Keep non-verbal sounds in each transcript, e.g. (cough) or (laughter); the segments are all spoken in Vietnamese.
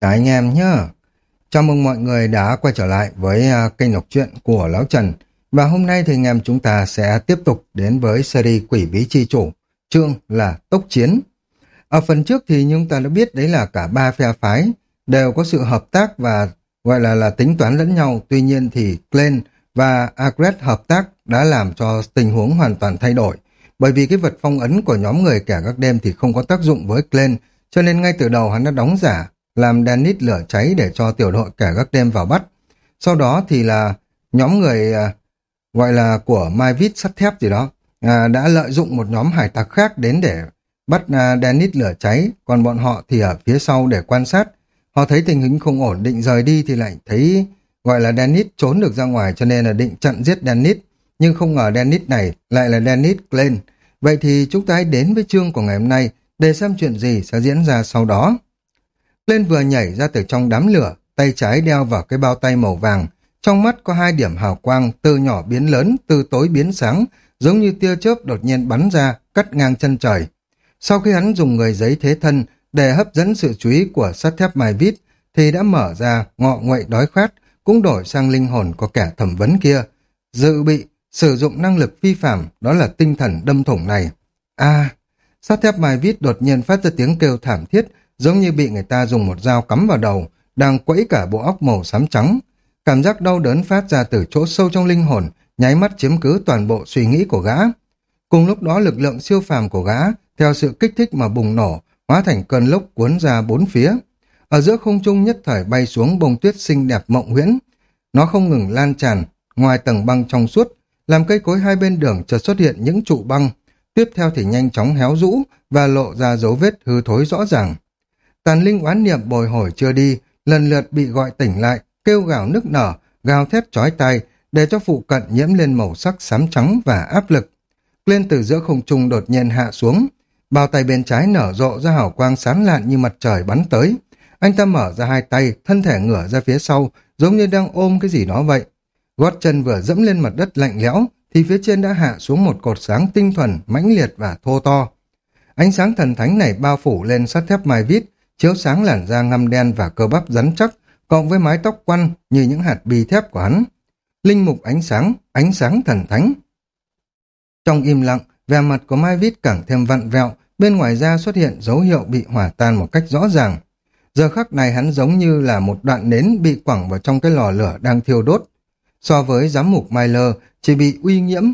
Cả anh em nhé, Chào mừng mọi người đã quay trở lại với à, kênh đọc truyện của Lão Trần. Và hôm nay thì anh em chúng ta sẽ tiếp tục đến với series Quỷ Bí Chi Chủ, chương là Tốc Chiến. Ở phần trước thì chúng ta đã biết đấy là cả ba phe phái đều có sự hợp tác và gọi là là tính toán lẫn nhau. Tuy nhiên thì Glenn và Agret hợp tác đã làm cho tình huống hoàn toàn thay đổi. Bởi vì cái vật phong ấn của nhóm người kẻ các đêm thì không có tác dụng với Glenn, cho nên ngay từ đầu hắn đã đóng giả làm Dennis lửa cháy để cho tiểu đội kẻ gác đêm vào bắt. Sau đó thì là nhóm người à, gọi là của Mai Vít sắt thép gì đó à, đã lợi dụng một nhóm hải tặc khác đến để bắt à, Dennis lửa cháy, còn bọn họ thì ở phía sau để quan sát. Họ thấy tình hình không ổn định rời đi thì lại thấy gọi là Dennis trốn được ra ngoài cho nên là định chặn giết Dennis. Nhưng không ngờ Dennis này lại là Dennis Glenn. Vậy thì chúng ta hãy đến với chương của ngày hôm nay để xem chuyện gì sẽ diễn ra sau đó. Lên vừa nhảy ra từ trong đám lửa, tay trái đeo vào cái bao tay màu vàng. Trong mắt có hai điểm hào quang, từ nhỏ biến lớn, từ tối biến sáng, giống như tia chớp đột nhiên bắn ra, cắt ngang chân trời. Sau khi hắn dùng người giấy thế thân để hấp dẫn sự chú ý của sắt thép mai vít, thì đã mở ra ngọ nguậy đói khát, cũng đổi sang linh hồn của kẻ thẩm vấn kia. Dự bị, sử dụng năng lực phi phạm, đó là tinh thần đâm thủng này. a sắt thép mai vít đột nhiên phát ra tiếng kêu thảm thiết, giống như bị người ta dùng một dao cắm vào đầu, đang quẫy cả bộ óc màu xám trắng. Cảm giác đau đớn phát ra từ chỗ sâu trong linh hồn, nháy mắt chiếm cứ toàn bộ suy nghĩ của gã. Cùng lúc đó lực lượng siêu phàm của gã, theo sự kích thích mà bùng nổ, hóa thành cơn lốc cuốn ra bốn phía. Ở giữa không trung nhất thời bay xuống bông tuyết xinh đẹp mộng huyễn. Nó không ngừng lan tràn, ngoài tầng băng trong suốt, làm cây cối hai bên đường chợt xuất hiện những trụ băng. Tiếp theo thì nhanh chóng héo rũ và lộ ra dấu vết hư thối rõ ràng. Tàn linh oán niệm bồi hồi chưa đi, lần lượt bị gọi tỉnh lại, kêu gào nức nở, gào thét chói tai, để cho phụ cận nhiễm lên màu sắc xám trắng và áp lực. Lên từ giữa không trung đột nhiên hạ xuống, bao tay bên trái nở rộ ra hào quang sáng lạn như mặt trời bắn tới. Anh ta mở ra hai tay, thân thể ngửa ra phía sau, giống như đang ôm cái gì đó vậy. Gót chân vừa dẫm lên mặt đất lạnh lẽo, thì phía trên đã hạ xuống một cột sáng tinh thuần, mãnh liệt và thô to. Ánh sáng thần thánh này bao phủ lên sắt thép mai vít, chiếu sáng làn da ngăm đen và cơ bắp rắn chắc, cộng với mái tóc quăn như những hạt bi thép của hắn. Linh mục ánh sáng, ánh sáng thần thánh. Trong im lặng, vẻ mặt của Mai Vít càng thêm vặn vẹo, bên ngoài da xuất hiện dấu hiệu bị hỏa tan một cách rõ ràng. Giờ khắc này hắn giống như là một đoạn nến bị quẳng vào trong cái lò lửa đang thiêu đốt. So với giám mục Myler chỉ bị uy nhiễm,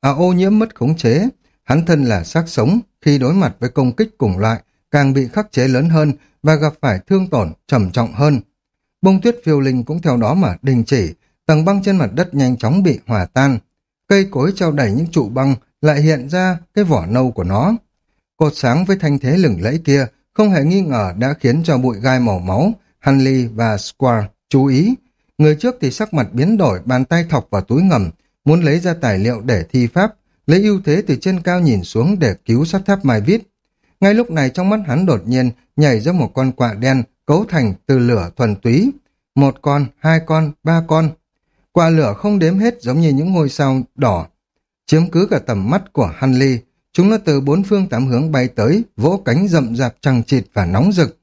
à ô nhiễm mất khống chế, hắn thân là xác sống khi đối mặt với công kích cùng loại càng bị khắc chế lớn hơn và gặp phải thương tổn trầm trọng hơn. Bông tuyết phiêu linh cũng theo đó mà đình chỉ, tầng băng trên mặt đất nhanh chóng bị hòa tan. Cây cối treo đẩy những trụ băng lại hiện ra cái vỏ nâu của nó. Cột sáng với thanh thế lửng lẫy kia không hề nghi ngờ đã khiến cho bụi gai màu máu, Hanley và Square chú ý. Người trước thì sắc mặt biến đổi, bàn tay thọc vào túi ngầm, muốn lấy ra tài liệu để thi pháp, lấy ưu thế từ trên cao nhìn xuống để cứu sắt tháp mai vít. Ngay lúc này trong mắt hắn đột nhiên nhảy ra một con quạ đen cấu thành từ lửa thuần túy. Một con, hai con, ba con. Quạ lửa không đếm hết giống như những ngôi sao đỏ. Chiếm cứ cả tầm mắt của Hanley. Chúng nó từ bốn phương tám hướng bay tới, vỗ cánh rậm rạp trăng chịt và nóng rực.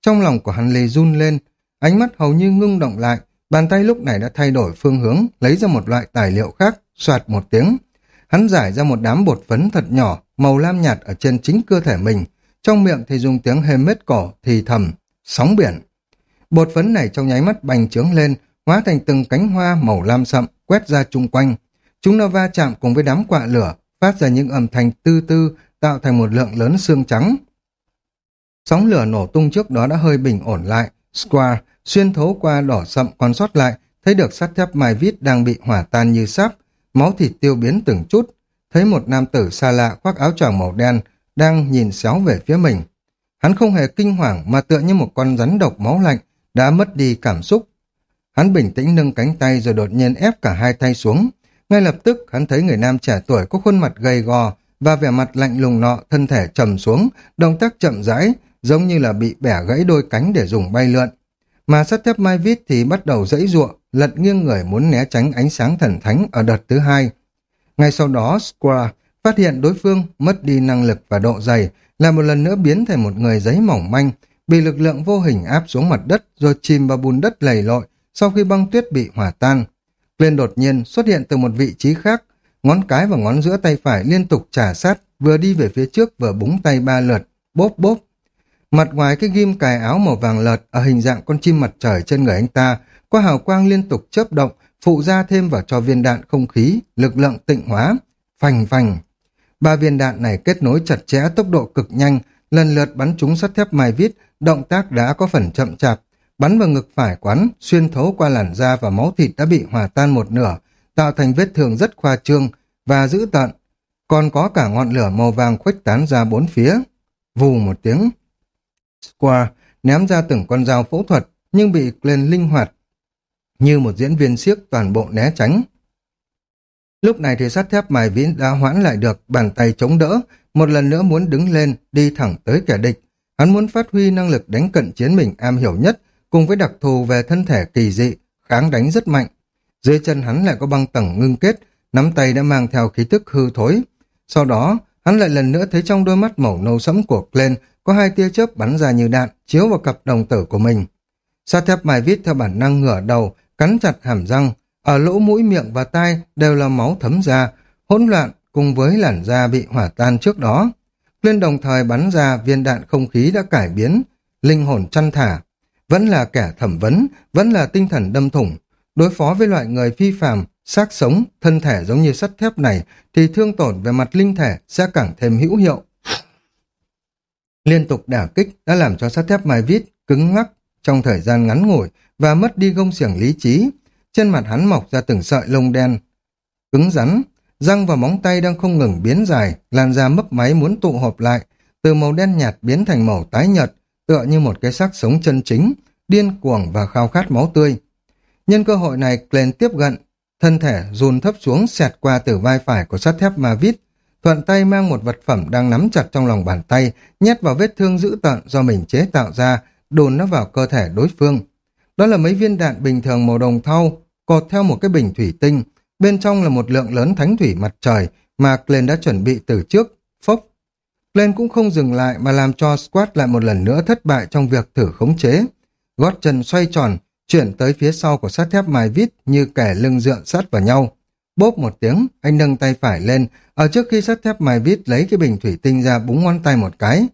Trong lòng của Hanley run lên, ánh mắt hầu như ngưng động lại, bàn tay lúc này đã thay đổi phương hướng, lấy ra một loại tài liệu khác, soạt một tiếng. Hắn giải ra một đám bột phấn thật nhỏ, màu lam nhạt ở trên chính cơ thể mình, trong miệng thì dùng tiếng hềm mết cổ thì thầm, sóng biển. Bột phấn này trong nháy mắt bành trướng lên, hóa thành từng cánh hoa màu lam sậm, quét ra chung quanh. Chúng nó va chạm cùng với đám quạ lửa, phát ra những âm thanh tư tư, tạo thành một lượng lớn xương trắng. Sóng lửa nổ tung trước đó đã hơi bình ổn lại. Square xuyên thấu qua đỏ sậm còn sót lại, thấy được sắt thép mai vít đang bị hỏa tan như sáp, máu thịt tiêu biến từng chút. Thấy một nam tử xa lạ khoác áo choàng màu đen, đang nhìn xéo về phía mình. Hắn không hề kinh hoàng mà tựa như một con rắn độc máu lạnh, đã mất đi cảm xúc. Hắn bình tĩnh nâng cánh tay rồi đột nhiên ép cả hai tay xuống. Ngay lập tức hắn thấy người nam trẻ tuổi có khuôn mặt gầy gò và vẻ mặt lạnh lùng nọ thân thể trầm xuống, động tác chậm rãi, giống như là bị bẻ gãy đôi cánh để dùng bay lượn. Mà sắt thép mai vít thì bắt đầu dãy ruộng, lật nghiêng người muốn né tránh ánh sáng thần thánh ở đợt thứ hai. Ngay sau đó, Square phát hiện đối phương mất đi năng lực và độ dày, là một lần nữa biến thành một người giấy mỏng manh, bị lực lượng vô hình áp xuống mặt đất rồi chìm vào bùn đất lầy lội sau khi băng tuyết bị hỏa tan. Glenn đột nhiên xuất hiện từ một vị trí khác, ngón cái và ngón giữa tay phải liên tục trả sát, vừa đi về phía trước vừa búng tay ba lượt, bốp bốp. Mặt ngoài cái ghim cài áo màu vàng lợt ở hình dạng con chim mặt trời trên người anh ta, có hào quang liên tục chớp động, phụ ra thêm vào cho viên đạn không khí, lực lượng tịnh hóa, phành phành. Ba viên đạn này kết nối chặt chẽ tốc độ cực nhanh, lần lượt bắn trúng sắt thép mai vít, động tác đã có phần chậm chạp, bắn vào ngực phải quán, xuyên thấu qua làn da và máu thịt đã bị hòa tan một nửa, tạo thành vết thương rất khoa trương và dữ tợn. Còn có cả ngọn lửa màu vàng khuếch tán ra bốn phía. Vù một tiếng. Square ném ra từng con dao phẫu thuật, nhưng bị lên linh hoạt. Như một diễn viên siếc toàn bộ né tránh. Lúc này thì sắt thép mài vĩ đã hoãn lại được, bàn tay chống đỡ, một lần nữa muốn đứng lên, đi thẳng tới kẻ địch. Hắn muốn phát huy năng lực đánh cận chiến mình am hiểu nhất, cùng với đặc thù về thân thể kỳ dị, kháng đánh rất mạnh. Dưới chân hắn lại có băng tầng ngưng kết, nắm tay đã mang theo khí tức hư thối. Sau đó, hắn lại lần nữa thấy trong đôi mắt màu nâu sẫm của Glenn có hai tia chớp bắn ra như đạn, chiếu vào cặp đồng tử của mình. Sa thép mài vít theo bản năng ngửa đầu, cắn chặt hàm răng, ở lỗ mũi miệng và tai đều là máu thấm ra, hỗn loạn cùng với làn da bị hỏa tan trước đó. Lên đồng thời bắn ra viên đạn không khí đã cải biến, linh hồn chăn thả. Vẫn là kẻ thẩm vấn, vẫn là tinh thần đâm thủng. Đối phó với loại người phi phàm, xác sống, thân thể giống như sắt thép này thì thương tổn về mặt linh thể sẽ càng thêm hữu hiệu. Liên tục đả kích đã làm cho sắt thép mai vít cứng ngắc trong thời gian ngắn ngủi và mất đi gông xiềng lý trí. Trên mặt hắn mọc ra từng sợi lông đen, cứng rắn, răng và móng tay đang không ngừng biến dài, làn da mấp máy muốn tụ họp lại, từ màu đen nhạt biến thành màu tái nhợt, tựa như một cái xác sống chân chính, điên cuồng và khao khát máu tươi. Nhân cơ hội này, Glenn tiếp cận, thân thể run thấp xuống xẹt qua từ vai phải của sắt thép Mavis, thuận tay mang một vật phẩm đang nắm chặt trong lòng bàn tay, nhét vào vết thương dữ tợn do mình chế tạo ra, đồn nó vào cơ thể đối phương. Đó là mấy viên đạn bình thường màu đồng thau, cột theo một cái bình thủy tinh, bên trong là một lượng lớn thánh thủy mặt trời mà Glenn đã chuẩn bị từ trước, phốc. Glenn cũng không dừng lại mà làm cho Squat lại một lần nữa thất bại trong việc thử khống chế. Gót chân xoay tròn, chuyển tới phía sau của sắt thép mài vít như kẻ lưng dựa sát vào nhau. Bốp một tiếng, anh nâng tay phải lên, ở trước khi sắt thép mài vít lấy cái bình thủy tinh ra búng ngón tay một cái.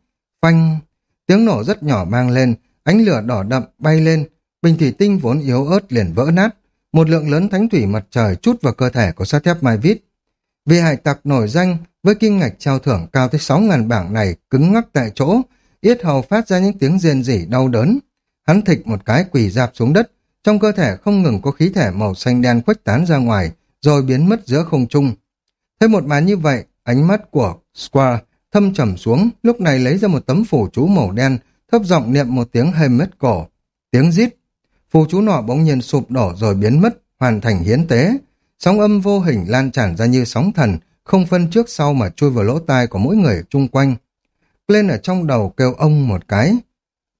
Phanh! Tiếng nổ rất nhỏ mang lên, ánh lửa đỏ đậm bay lên, bình thủy tinh vốn yếu ớt liền vỡ nát. Một lượng lớn thánh thủy mặt trời chút vào cơ thể của sắt thép mai vít. Vì hải tặc nổi danh với kim ngạch trao thưởng cao tới 6.000 bảng này cứng ngắc tại chỗ, yết hầu phát ra những tiếng rên rỉ đau đớn. Hắn thịch một cái quỳ dạp xuống đất, trong cơ thể không ngừng có khí thể màu xanh đen khuếch tán ra ngoài, rồi biến mất giữa không trung. Thấy một màn như vậy, ánh mắt của Square thâm trầm xuống, lúc này lấy ra một tấm phủ chú màu đen, thấp giọng niệm một tiếng hềm mất cổ. Tiếng rít. Phù chú nọ bỗng nhiên sụp đổ rồi biến mất, hoàn thành hiến tế. Sóng âm vô hình lan tràn ra như sóng thần, không phân trước sau mà chui vào lỗ tai của mỗi người chung quanh. Lên ở trong đầu kêu ông một cái.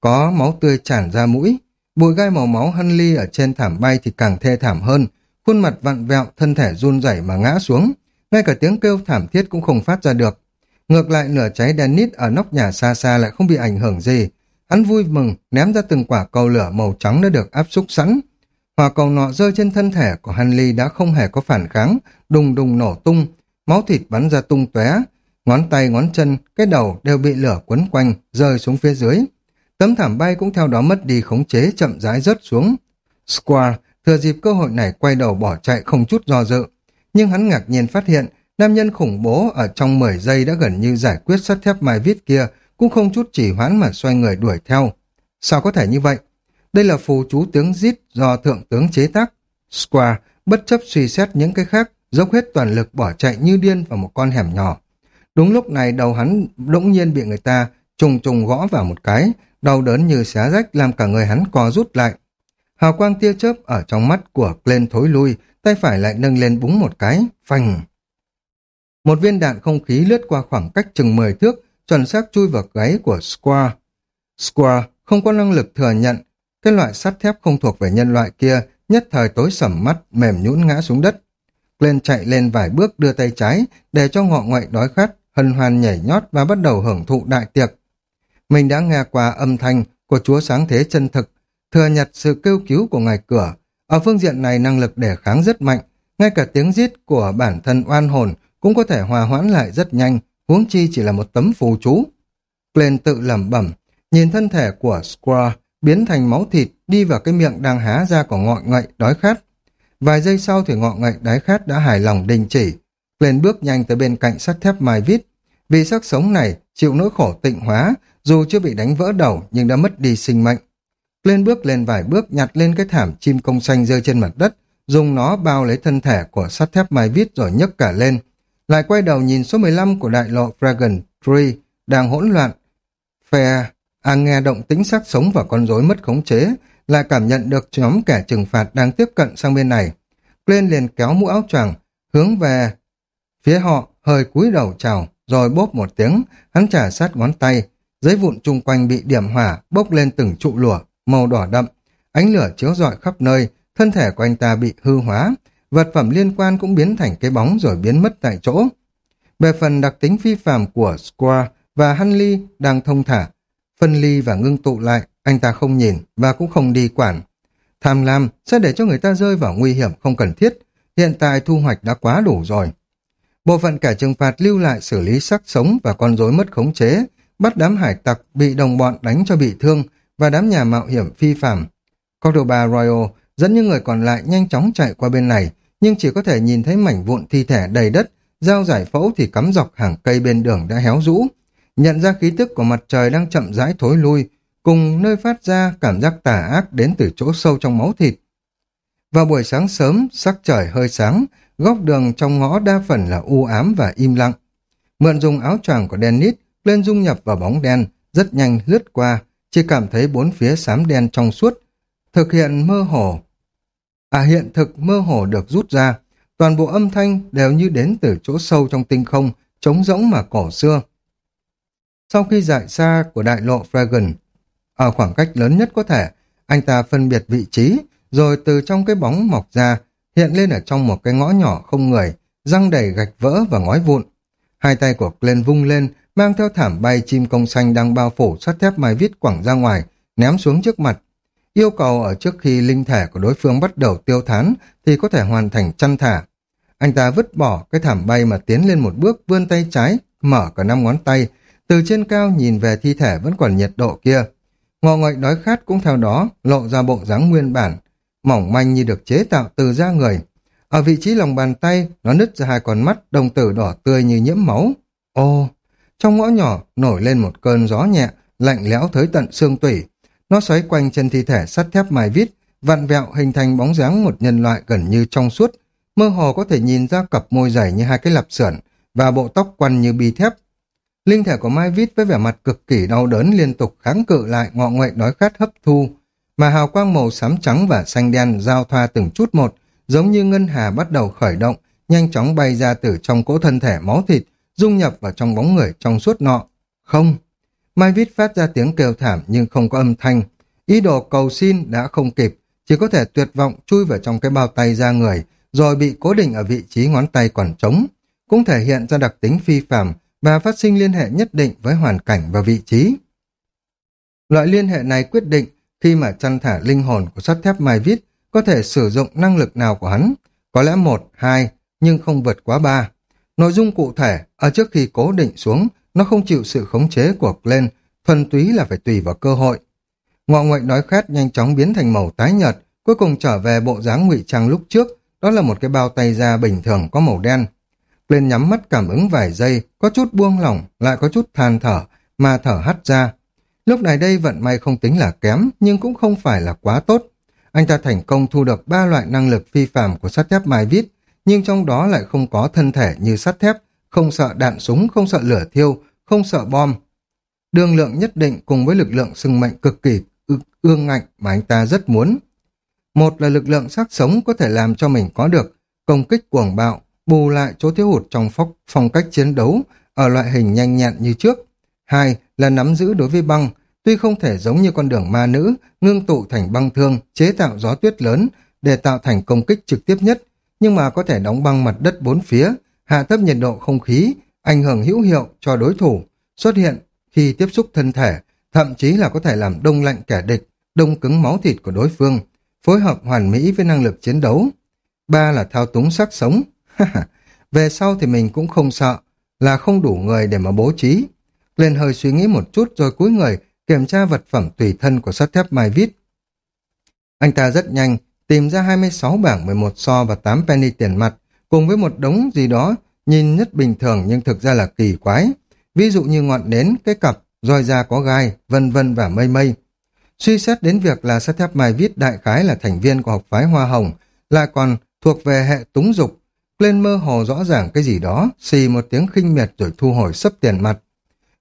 Có máu tươi tràn ra mũi. Bụi gai màu máu hân ly ở trên thảm bay thì càng thê thảm hơn. Khuôn mặt vặn vẹo, thân thể run rẩy mà ngã xuống. Ngay cả tiếng kêu thảm thiết cũng không phát ra được. Ngược lại nửa cháy Dennis ở nóc nhà xa xa lại không bị ảnh hưởng gì. Hắn vui mừng, ném ra từng quả cầu lửa màu trắng đã được áp xúc sẵn. Hòa cầu nọ rơi trên thân thể của Hanley đã không hề có phản kháng, đùng đùng nổ tung, máu thịt bắn ra tung tóe, ngón tay ngón chân, cái đầu đều bị lửa quấn quanh, rơi xuống phía dưới. Tấm thảm bay cũng theo đó mất đi khống chế chậm rãi rớt xuống. Square thừa dịp cơ hội này quay đầu bỏ chạy không chút do dự. Nhưng hắn ngạc nhiên phát hiện Nam nhân khủng bố ở trong 10 giây đã gần như giải quyết sắt thép mai viết kia, cũng không chút chỉ hoãn mà xoay người đuổi theo. Sao có thể như vậy? Đây là phù chú tướng giết do thượng tướng chế tác. Square bất chấp suy xét những cái khác, dốc hết toàn lực bỏ chạy như điên vào một con hẻm nhỏ. Đúng lúc này đầu hắn đỗng nhiên bị người ta trùng trùng gõ vào một cái, đau đớn như xé rách làm cả người hắn co rút lại. Hào quang tia chớp ở trong mắt của Glenn thối lui, tay phải lại nâng lên búng một cái, phanh. Một viên đạn không khí lướt qua khoảng cách chừng 10 thước, chuẩn xác chui vào gáy của Square. Square không có năng lực thừa nhận, cái loại sắt thép không thuộc về nhân loại kia, nhất thời tối sầm mắt, mềm nhũn ngã xuống đất. Glenn chạy lên vài bước đưa tay trái, để cho ngọ ngoại đói khát, hân hoan nhảy nhót và bắt đầu hưởng thụ đại tiệc. Mình đã nghe qua âm thanh của Chúa Sáng Thế chân thực, thừa nhặt sự kêu cứu của ngài cửa. Ở phương diện này năng lực đề kháng rất mạnh, ngay cả tiếng giết của bản thân oan hồn cũng có thể hòa hoãn lại rất nhanh, huống chi chỉ là một tấm phù chú. Glenn tự lẩm bẩm, nhìn thân thể của Squaw biến thành máu thịt đi vào cái miệng đang há ra của ngọ ngậy đói khát. Vài giây sau thì ngọ ngậy đói khát đã hài lòng đình chỉ. Glenn bước nhanh tới bên cạnh sắt thép mai vít. Vì sắc sống này chịu nỗi khổ tịnh hóa, dù chưa bị đánh vỡ đầu nhưng đã mất đi sinh mệnh. Glenn bước lên vài bước nhặt lên cái thảm chim công xanh rơi trên mặt đất, dùng nó bao lấy thân thể của sắt thép mai vít rồi nhấc cả lên. Lại quay đầu nhìn số 15 của đại lộ Dragon Tree đang hỗn loạn. Phe à nghe động tính sắc sống và con rối mất khống chế, lại cảm nhận được nhóm kẻ trừng phạt đang tiếp cận sang bên này. Glenn liền kéo mũ áo choàng hướng về phía họ, hơi cúi đầu chào, rồi bóp một tiếng, hắn trả sát ngón tay. Giấy vụn chung quanh bị điểm hỏa, bốc lên từng trụ lửa, màu đỏ đậm. Ánh lửa chiếu rọi khắp nơi, thân thể của anh ta bị hư hóa, vật phẩm liên quan cũng biến thành cái bóng rồi biến mất tại chỗ. Về phần đặc tính phi phạm của Square và Hanley đang thông thả, phân ly và ngưng tụ lại, anh ta không nhìn và cũng không đi quản. Tham lam sẽ để cho người ta rơi vào nguy hiểm không cần thiết, hiện tại thu hoạch đã quá đủ rồi. Bộ phận kẻ trừng phạt lưu lại xử lý sắc sống và con rối mất khống chế, bắt đám hải tặc bị đồng bọn đánh cho bị thương và đám nhà mạo hiểm phi phạm. Cordoba Royal dẫn những người còn lại nhanh chóng chạy qua bên này, nhưng chỉ có thể nhìn thấy mảnh vụn thi thể đầy đất, dao giải phẫu thì cắm dọc hàng cây bên đường đã héo rũ. Nhận ra khí tức của mặt trời đang chậm rãi thối lui, cùng nơi phát ra cảm giác tà ác đến từ chỗ sâu trong máu thịt. Vào buổi sáng sớm, sắc trời hơi sáng, góc đường trong ngõ đa phần là u ám và im lặng. Mượn dùng áo choàng của Dennis, lên dung nhập vào bóng đen, rất nhanh lướt qua, chỉ cảm thấy bốn phía xám đen trong suốt, thực hiện mơ hồ. À hiện thực mơ hồ được rút ra, toàn bộ âm thanh đều như đến từ chỗ sâu trong tinh không, trống rỗng mà cổ xưa. Sau khi dại xa của đại lộ Fragon, ở khoảng cách lớn nhất có thể, anh ta phân biệt vị trí, rồi từ trong cái bóng mọc ra, hiện lên ở trong một cái ngõ nhỏ không người, răng đầy gạch vỡ và ngói vụn. Hai tay của Glenn vung lên, mang theo thảm bay chim công xanh đang bao phủ sắt thép mai vít quẳng ra ngoài, ném xuống trước mặt. Yêu cầu ở trước khi linh thể của đối phương bắt đầu tiêu thán thì có thể hoàn thành chăn thả. Anh ta vứt bỏ cái thảm bay mà tiến lên một bước vươn tay trái, mở cả năm ngón tay, từ trên cao nhìn về thi thể vẫn còn nhiệt độ kia. Ngọ ngậy đói khát cũng theo đó lộ ra bộ dáng nguyên bản, mỏng manh như được chế tạo từ da người. Ở vị trí lòng bàn tay, nó nứt ra hai con mắt, đồng tử đỏ tươi như nhiễm máu. Ô, trong ngõ nhỏ nổi lên một cơn gió nhẹ, lạnh lẽo tới tận xương tủy. Nó xoáy quanh chân thi thể sắt thép mài vít, vặn vẹo hình thành bóng dáng một nhân loại gần như trong suốt. Mơ hồ có thể nhìn ra cặp môi dày như hai cái lạp sườn và bộ tóc quăn như bi thép. Linh thể của Mai Vít với vẻ mặt cực kỳ đau đớn liên tục kháng cự lại ngọ nguậy đói khát hấp thu, mà hào quang màu xám trắng và xanh đen giao thoa từng chút một, giống như ngân hà bắt đầu khởi động, nhanh chóng bay ra từ trong cỗ thân thể máu thịt, dung nhập vào trong bóng người trong suốt nọ. Không! Mai Vít phát ra tiếng kêu thảm nhưng không có âm thanh. Ý đồ cầu xin đã không kịp, chỉ có thể tuyệt vọng chui vào trong cái bao tay ra người, rồi bị cố định ở vị trí ngón tay còn trống. Cũng thể hiện ra đặc tính phi phàm và phát sinh liên hệ nhất định với hoàn cảnh và vị trí. Loại liên hệ này quyết định khi mà chăn thả linh hồn của sắt thép Mai Vít có thể sử dụng năng lực nào của hắn, có lẽ một, hai, nhưng không vượt quá ba. Nội dung cụ thể, ở trước khi cố định xuống, nó không chịu sự khống chế của Glenn, thuần túy là phải tùy vào cơ hội. Ngọ nguậy đói khát nhanh chóng biến thành màu tái nhợt, cuối cùng trở về bộ dáng ngụy trang lúc trước, đó là một cái bao tay da bình thường có màu đen. Glenn nhắm mắt cảm ứng vài giây, có chút buông lỏng, lại có chút than thở, mà thở hắt ra. Lúc này đây vận may không tính là kém, nhưng cũng không phải là quá tốt. Anh ta thành công thu được ba loại năng lực phi phàm của sắt thép Mai Vít, nhưng trong đó lại không có thân thể như sắt thép, không sợ đạn súng, không sợ lửa thiêu, không sợ bom. Đường lượng nhất định cùng với lực lượng sừng mệnh cực kỳ ương ngạnh mà anh ta rất muốn. Một là lực lượng sắc sống có thể làm cho mình có được công kích cuồng bạo, bù lại chỗ thiếu hụt trong phong, phong cách chiến đấu ở loại hình nhanh nhẹn như trước. Hai là nắm giữ đối với băng, tuy không thể giống như con đường ma nữ, ngưng tụ thành băng thương, chế tạo gió tuyết lớn để tạo thành công kích trực tiếp nhất, nhưng mà có thể đóng băng mặt đất bốn phía, hạ thấp nhiệt độ không khí, ảnh hưởng hữu hiệu cho đối thủ, xuất hiện khi tiếp xúc thân thể, thậm chí là có thể làm đông lạnh kẻ địch, đông cứng máu thịt của đối phương, phối hợp hoàn mỹ với năng lực chiến đấu. Ba là thao túng sắc sống. (laughs) Về sau thì mình cũng không sợ, là không đủ người để mà bố trí. Lên hơi suy nghĩ một chút rồi cúi người kiểm tra vật phẩm tùy thân của sắt thép Mai Vít. Anh ta rất nhanh tìm ra 26 bảng 11 so và 8 penny tiền mặt, cùng với một đống gì đó nhìn nhất bình thường nhưng thực ra là kỳ quái. Ví dụ như ngọn nến, cái cặp, roi da có gai, vân vân và mây mây. Suy xét đến việc là sắt thép Mai Vít đại khái là thành viên của học phái Hoa Hồng, lại còn thuộc về hệ túng dục, lên mơ hồ rõ ràng cái gì đó, xì một tiếng khinh miệt rồi thu hồi sấp tiền mặt.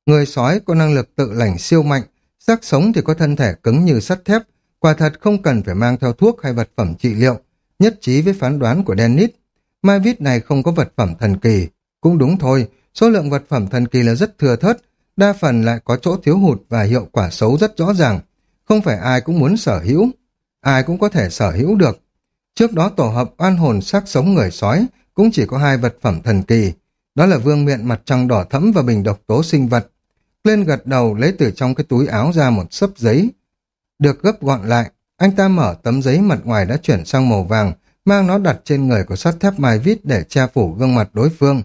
Người sói có năng lực tự lành siêu mạnh, xác sống thì có thân thể cứng như sắt thép, quả thật không cần phải mang theo thuốc hay vật phẩm trị liệu, nhất trí với phán đoán của Dennis. Mai vít này không có vật phẩm thần kỳ, cũng đúng thôi, số lượng vật phẩm thần kỳ là rất thừa thớt, đa phần lại có chỗ thiếu hụt và hiệu quả xấu rất rõ ràng, không phải ai cũng muốn sở hữu, ai cũng có thể sở hữu được. Trước đó tổ hợp oan hồn xác sống người sói cũng chỉ có hai vật phẩm thần kỳ, đó là vương miện mặt trăng đỏ thẫm và bình độc tố sinh vật. Lên gật đầu lấy từ trong cái túi áo ra một sấp giấy. Được gấp gọn lại, anh ta mở tấm giấy mặt ngoài đã chuyển sang màu vàng, mang nó đặt trên người của sắt thép mai vít để che phủ gương mặt đối phương.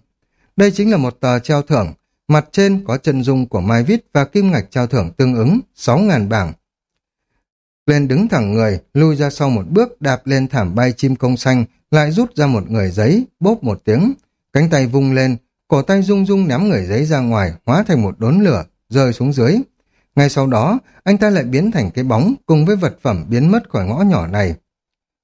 Đây chính là một tờ treo thưởng, mặt trên có chân dung của mai vít và kim ngạch treo thưởng tương ứng, 6.000 bảng. Lên đứng thẳng người, lui ra sau một bước đạp lên thảm bay chim công xanh, lại rút ra một người giấy, bốp một tiếng. Cánh tay vung lên, cổ tay rung rung ném người giấy ra ngoài, hóa thành một đốn lửa, rơi xuống dưới. Ngay sau đó, anh ta lại biến thành cái bóng cùng với vật phẩm biến mất khỏi ngõ nhỏ này.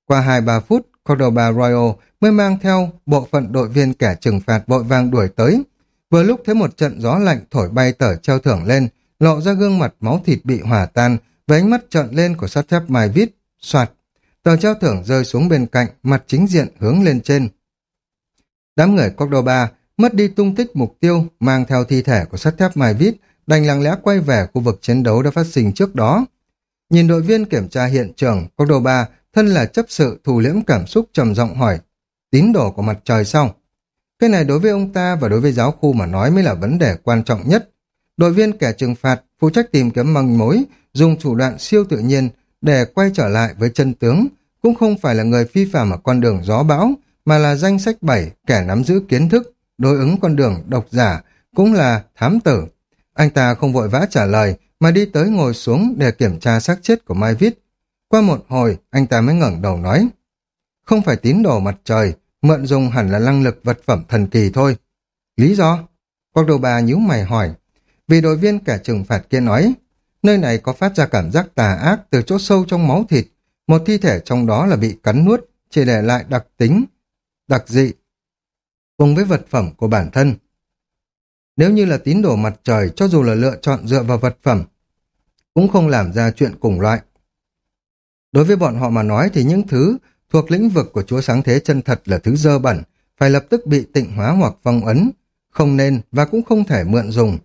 Qua 2-3 phút, Cordoba Royal mới mang theo bộ phận đội viên kẻ trừng phạt vội vàng đuổi tới. Vừa lúc thấy một trận gió lạnh thổi bay tờ treo thưởng lên, lộ ra gương mặt máu thịt bị hỏa tan, với ánh mắt trợn lên của sắt thép mài vít, soạt. Tờ treo thưởng rơi xuống bên cạnh, mặt chính diện hướng lên trên. Đám người Cordoba mất đi tung tích mục tiêu, mang theo thi thể của sắt thép mài vít, đành lặng lẽ quay về khu vực chiến đấu đã phát sinh trước đó. Nhìn đội viên kiểm tra hiện trường, Cordoba, thân là chấp sự thủ liễm cảm xúc trầm giọng hỏi, tín đồ của mặt trời sao? Cái này đối với ông ta và đối với giáo khu mà nói mới là vấn đề quan trọng nhất. Đội viên kẻ trừng phạt, phụ trách tìm kiếm manh mối, dùng thủ đoạn siêu tự nhiên để quay trở lại với chân tướng, cũng không phải là người phi phạm ở con đường gió bão, mà là danh sách bảy kẻ nắm giữ kiến thức, đối ứng con đường độc giả, cũng là thám tử. Anh ta không vội vã trả lời, mà đi tới ngồi xuống để kiểm tra xác chết của Mai Vít. Qua một hồi, anh ta mới ngẩng đầu nói, không phải tín đồ mặt trời, mượn dùng hẳn là năng lực vật phẩm thần kỳ thôi. Lý do? Quang đầu bà nhíu mày hỏi, vì đội viên kẻ trừng phạt kia nói, nơi này có phát ra cảm giác tà ác từ chỗ sâu trong máu thịt, một thi thể trong đó là bị cắn nuốt, chỉ để lại đặc tính, đặc dị, cùng với vật phẩm của bản thân. Nếu như là tín đồ mặt trời, cho dù là lựa chọn dựa vào vật phẩm, cũng không làm ra chuyện cùng loại. Đối với bọn họ mà nói thì những thứ thuộc lĩnh vực của Chúa Sáng Thế chân thật là thứ dơ bẩn, phải lập tức bị tịnh hóa hoặc phong ấn, không nên và cũng không thể mượn dùng.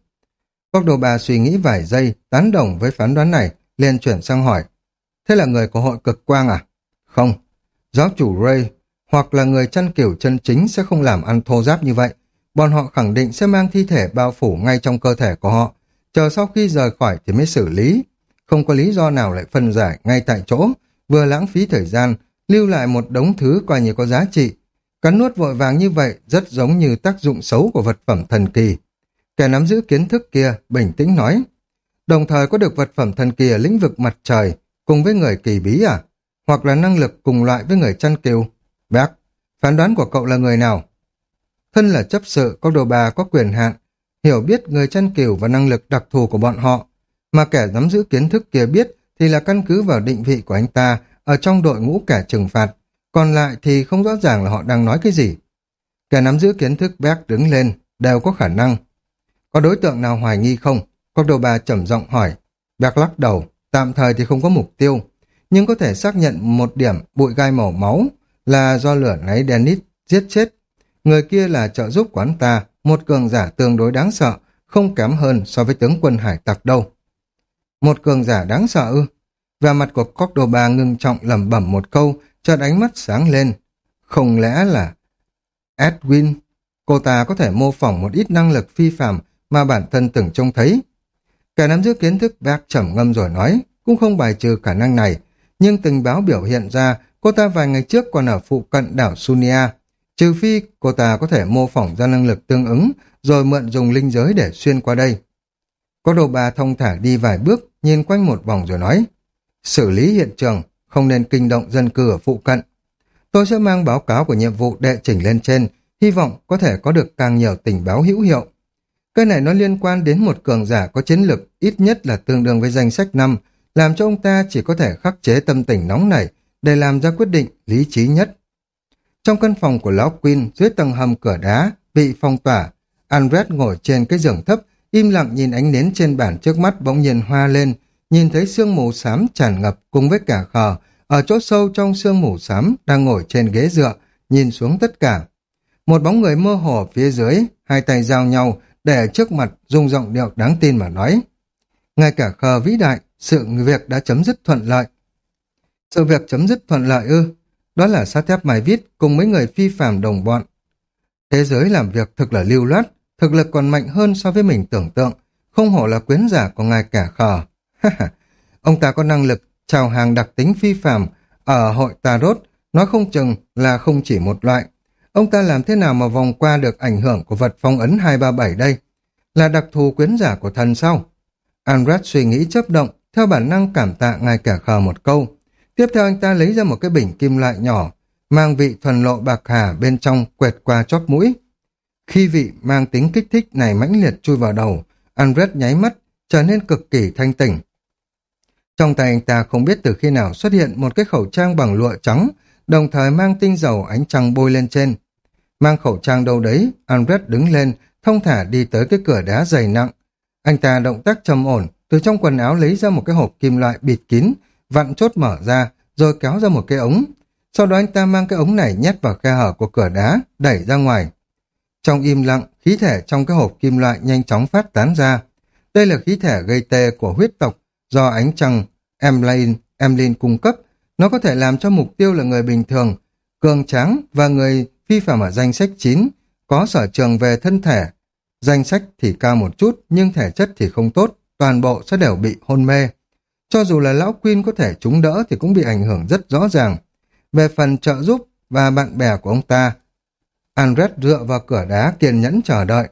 Cóc đồ bà suy nghĩ vài giây, tán đồng với phán đoán này, liền chuyển sang hỏi. Thế là người của hội cực quang à? Không. Giáo chủ Ray hoặc là người chăn kiểu chân chính sẽ không làm ăn thô giáp như vậy. Bọn họ khẳng định sẽ mang thi thể bao phủ ngay trong cơ thể của họ, chờ sau khi rời khỏi thì mới xử lý. Không có lý do nào lại phân giải ngay tại chỗ, vừa lãng phí thời gian, lưu lại một đống thứ coi như có giá trị. Cắn nuốt vội vàng như vậy rất giống như tác dụng xấu của vật phẩm thần kỳ. Kẻ nắm giữ kiến thức kia bình tĩnh nói, đồng thời có được vật phẩm thần kỳ ở lĩnh vực mặt trời cùng với người kỳ bí à? Hoặc là năng lực cùng loại với người chăn kiều? Bác, phán đoán của cậu là người nào? Thân là chấp sự, có đồ bà có quyền hạn, hiểu biết người chăn kiều và năng lực đặc thù của bọn họ, mà kẻ nắm giữ kiến thức kia biết thì là căn cứ vào định vị của anh ta ở trong đội ngũ kẻ trừng phạt, còn lại thì không rõ ràng là họ đang nói cái gì. Kẻ nắm giữ kiến thức Beck đứng lên, đều có khả năng. Có đối tượng nào hoài nghi không? Cordoba trầm giọng hỏi. Beck lắc đầu, tạm thời thì không có mục tiêu, nhưng có thể xác nhận một điểm bụi gai màu máu là do lửa náy Dennis giết chết. Người kia là trợ giúp của anh ta, một cường giả tương đối đáng sợ, không kém hơn so với tướng quân hải tặc đâu. Một cường giả đáng sợ ư? Và mặt của Cordoba ngưng trọng lẩm bẩm một câu, chợt ánh mắt sáng lên. Không lẽ là Edwin? Cô ta có thể mô phỏng một ít năng lực phi phạm mà bản thân từng trông thấy. Kẻ nắm giữ kiến thức bác trầm ngâm rồi nói, cũng không bài trừ khả năng này, nhưng tình báo biểu hiện ra cô ta vài ngày trước còn ở phụ cận đảo Sunia. Trừ phi cô ta có thể mô phỏng ra năng lực tương ứng rồi mượn dùng linh giới để xuyên qua đây. Có đồ bà thông thả đi vài bước, nhìn quanh một vòng rồi nói, xử lý hiện trường, không nên kinh động dân cư ở phụ cận. Tôi sẽ mang báo cáo của nhiệm vụ đệ trình lên trên, hy vọng có thể có được càng nhiều tình báo hữu hiệu. Cái này nó liên quan đến một cường giả có chiến lực ít nhất là tương đương với danh sách năm, làm cho ông ta chỉ có thể khắc chế tâm tình nóng nảy để làm ra quyết định lý trí nhất. Trong căn phòng của lão Queen, dưới tầng hầm cửa đá, bị phong tỏa, Andret ngồi trên cái giường thấp, im lặng nhìn ánh nến trên bàn trước mắt bỗng nhiên hoa lên, nhìn thấy sương mù xám tràn ngập cùng với cả khờ, ở chỗ sâu trong sương mù xám đang ngồi trên ghế dựa, nhìn xuống tất cả. Một bóng người mơ hồ phía dưới, hai tay giao nhau, để trước mặt dùng giọng điệu đáng tin mà nói. Ngay cả khờ vĩ đại, sự việc đã chấm dứt thuận lợi. Sự việc chấm dứt thuận lợi ư, đó là sát thép mài vít cùng mấy người phi phàm đồng bọn. Thế giới làm việc thực là lưu loát, thực lực còn mạnh hơn so với mình tưởng tượng, không hổ là quyến giả của ngài cả khờ. (laughs) Ông ta có năng lực chào hàng đặc tính phi phàm ở hội Tarot, nói không chừng là không chỉ một loại. Ông ta làm thế nào mà vòng qua được ảnh hưởng của vật phong ấn 237 đây? Là đặc thù quyến giả của thần sao? Andrat suy nghĩ chấp động, theo bản năng cảm tạ ngài cả khờ một câu. Tiếp theo anh ta lấy ra một cái bình kim loại nhỏ, mang vị thuần lộ bạc hà bên trong quẹt qua chóp mũi. Khi vị mang tính kích thích này mãnh liệt chui vào đầu, Andres nháy mắt, trở nên cực kỳ thanh tỉnh. Trong tay anh ta không biết từ khi nào xuất hiện một cái khẩu trang bằng lụa trắng, đồng thời mang tinh dầu ánh trăng bôi lên trên. Mang khẩu trang đâu đấy, Andres đứng lên, thông thả đi tới cái cửa đá dày nặng. Anh ta động tác trầm ổn, từ trong quần áo lấy ra một cái hộp kim loại bịt kín, vặn chốt mở ra, rồi kéo ra một cái ống. Sau đó anh ta mang cái ống này nhét vào khe hở của cửa đá, đẩy ra ngoài. Trong im lặng, khí thể trong cái hộp kim loại nhanh chóng phát tán ra. Đây là khí thể gây tê của huyết tộc do ánh trăng Emlyn, Emlyn cung cấp. Nó có thể làm cho mục tiêu là người bình thường, cường tráng và người phi phạm ở danh sách 9, có sở trường về thân thể. Danh sách thì cao một chút, nhưng thể chất thì không tốt, toàn bộ sẽ đều bị hôn mê. Cho dù là lão Quyên có thể chúng đỡ thì cũng bị ảnh hưởng rất rõ ràng. Về phần trợ giúp và bạn bè của ông ta, Andres dựa vào cửa đá kiên nhẫn chờ đợi.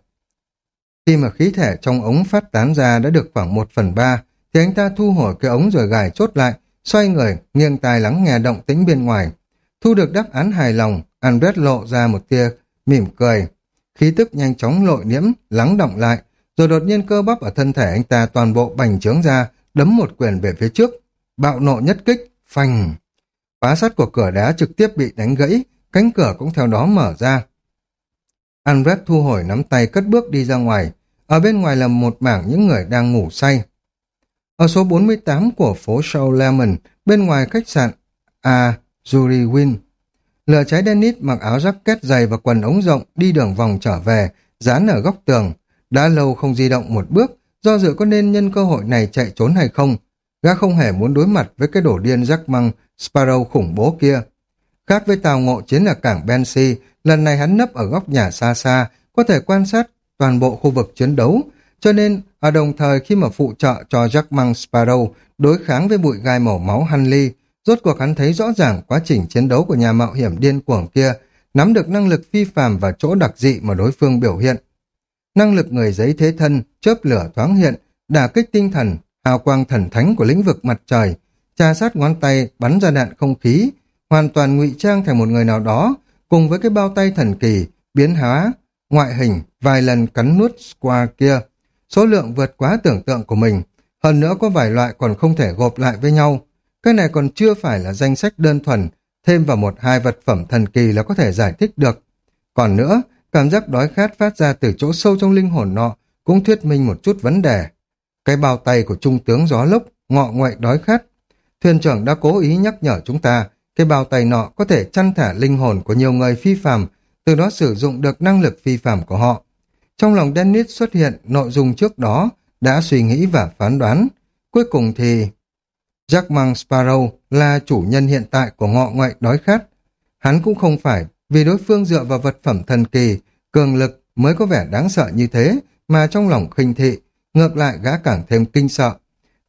Khi mà khí thể trong ống phát tán ra đã được khoảng một phần ba, thì anh ta thu hồi cái ống rồi gài chốt lại, xoay người, nghiêng tai lắng nghe động tĩnh bên ngoài. Thu được đáp án hài lòng, Andres lộ ra một tia, mỉm cười. Khí tức nhanh chóng lội nhiễm, lắng động lại, rồi đột nhiên cơ bắp ở thân thể anh ta toàn bộ bành trướng ra, đấm một quyền về phía trước. Bạo nộ nhất kích, phành! Phá sắt của cửa đá trực tiếp bị đánh gãy, cánh cửa cũng theo đó mở ra. Andret thu hồi nắm tay cất bước đi ra ngoài. Ở bên ngoài là một mảng những người đang ngủ say. Ở số 48 của phố Show Lemon, bên ngoài khách sạn A. Jury Win. Lửa cháy Dennis mặc áo jacket dày và quần ống rộng đi đường vòng trở về, dán ở góc tường. Đã lâu không di động một bước, do dự có nên nhân cơ hội này chạy trốn hay không. Gã không hề muốn đối mặt với cái đổ điên rắc Măng Sparrow khủng bố kia. Khác với tàu ngộ chiến ở cảng Bensi, lần này hắn nấp ở góc nhà xa xa, có thể quan sát toàn bộ khu vực chiến đấu, cho nên ở đồng thời khi mà phụ trợ cho Jack mang Sparrow đối kháng với bụi gai màu máu Hanley, rốt cuộc hắn thấy rõ ràng quá trình chiến đấu của nhà mạo hiểm điên cuồng kia, nắm được năng lực phi phàm và chỗ đặc dị mà đối phương biểu hiện. Năng lực người giấy thế thân, chớp lửa thoáng hiện, đả kích tinh thần, hào quang thần thánh của lĩnh vực mặt trời, tra sát ngón tay bắn ra đạn không khí, hoàn toàn ngụy trang thành một người nào đó, cùng với cái bao tay thần kỳ, biến hóa, ngoại hình, vài lần cắn nuốt qua kia. Số lượng vượt quá tưởng tượng của mình, hơn nữa có vài loại còn không thể gộp lại với nhau. Cái này còn chưa phải là danh sách đơn thuần, thêm vào một hai vật phẩm thần kỳ là có thể giải thích được. Còn nữa, cảm giác đói khát phát ra từ chỗ sâu trong linh hồn nọ cũng thuyết minh một chút vấn đề. Cái bao tay của trung tướng gió lốc, ngọ ngoại đói khát. Thuyền trưởng đã cố ý nhắc nhở chúng ta, cái bao tay nọ có thể chăn thả linh hồn của nhiều người phi phàm, từ đó sử dụng được năng lực phi phàm của họ. Trong lòng Dennis xuất hiện nội dung trước đó, đã suy nghĩ và phán đoán. Cuối cùng thì... Jack Mang Sparrow là chủ nhân hiện tại của ngọ ngoại đói khát. Hắn cũng không phải vì đối phương dựa vào vật phẩm thần kỳ, cường lực mới có vẻ đáng sợ như thế, mà trong lòng khinh thị, ngược lại gã càng thêm kinh sợ.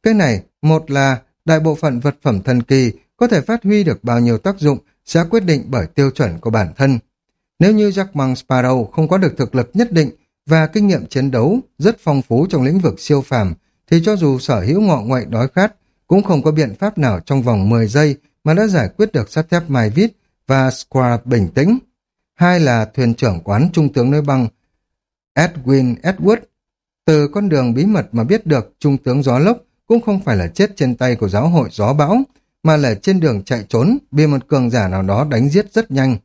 Cái này, một là đại bộ phận vật phẩm thần kỳ có thể phát huy được bao nhiêu tác dụng sẽ quyết định bởi tiêu chuẩn của bản thân. Nếu như Jackman Sparrow không có được thực lực nhất định và kinh nghiệm chiến đấu rất phong phú trong lĩnh vực siêu phàm, thì cho dù sở hữu ngọ ngoại đói khát, cũng không có biện pháp nào trong vòng 10 giây mà đã giải quyết được sắt thép Mai Vít và Square bình tĩnh. Hai là thuyền trưởng quán trung tướng nơi băng Edwin Edward. Từ con đường bí mật mà biết được trung tướng gió lốc cũng không phải là chết trên tay của giáo hội gió bão, mà là trên đường chạy trốn bị một cường giả nào đó đánh giết rất nhanh.